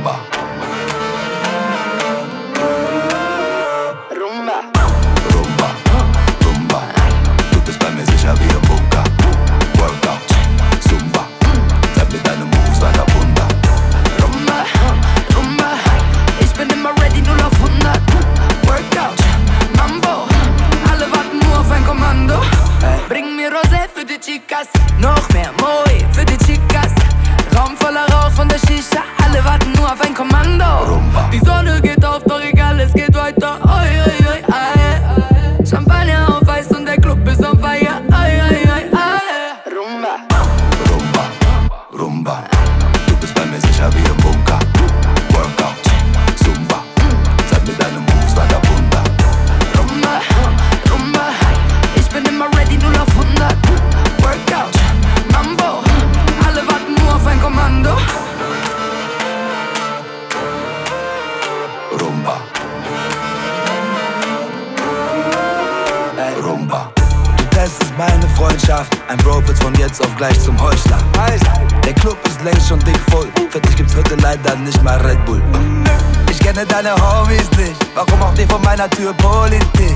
rumba. Rumba. Rumba. Du bist bei mir sicher wie im Bunker. Workout. Zumba. Zeig mir deine Moves, Vagabunder. Rumba. Rumba. Ich bin immer ready, 0 auf 100. Workout. Mambo. Alle warten nur auf ein Kommando. Bring mir Rosé für die Chicas. Noch mehr Moe für die Chicas. Raum voller Rauch von der Shisha. Alle Rumba. Du bist bei mir sicher wie im Bunker. Workout, Zumba. Zeig mir deine Moves, Vagabunda. Rumba, Rumba. Ich bin immer ready, 0 auf 100. Workout, Mambo. Alle warten nur auf ein Kommando. Rumba. Ey, Rumba. Du testest meine Freundschaft. Ein Bro wird von jetzt auf gleich zum Heuchler. Der Club ist längst schon dick voll. Für dich gibt's heute leider nicht mal Red Bull. Ich kenne deine Homies nicht. Warum auch die vor meiner Tür Politik?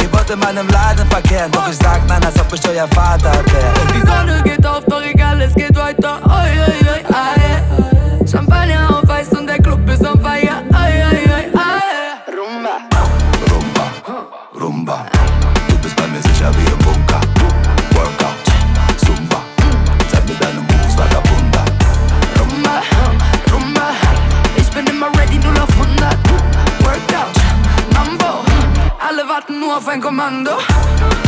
Ihr wollt in meinem Laden verkehren. Doch ich sag nein, als ob ich euer Vater wär. Die Sonne geht auf, doch egal, es geht weiter. Oi, oi, oi, aye. Champagner auf Eis und der Club ist on fire. Oi, oi, oi, aye. Rumba. Rumba, Rumba. Du bist bei mir sicher wie Workout, Mambo. Alle warten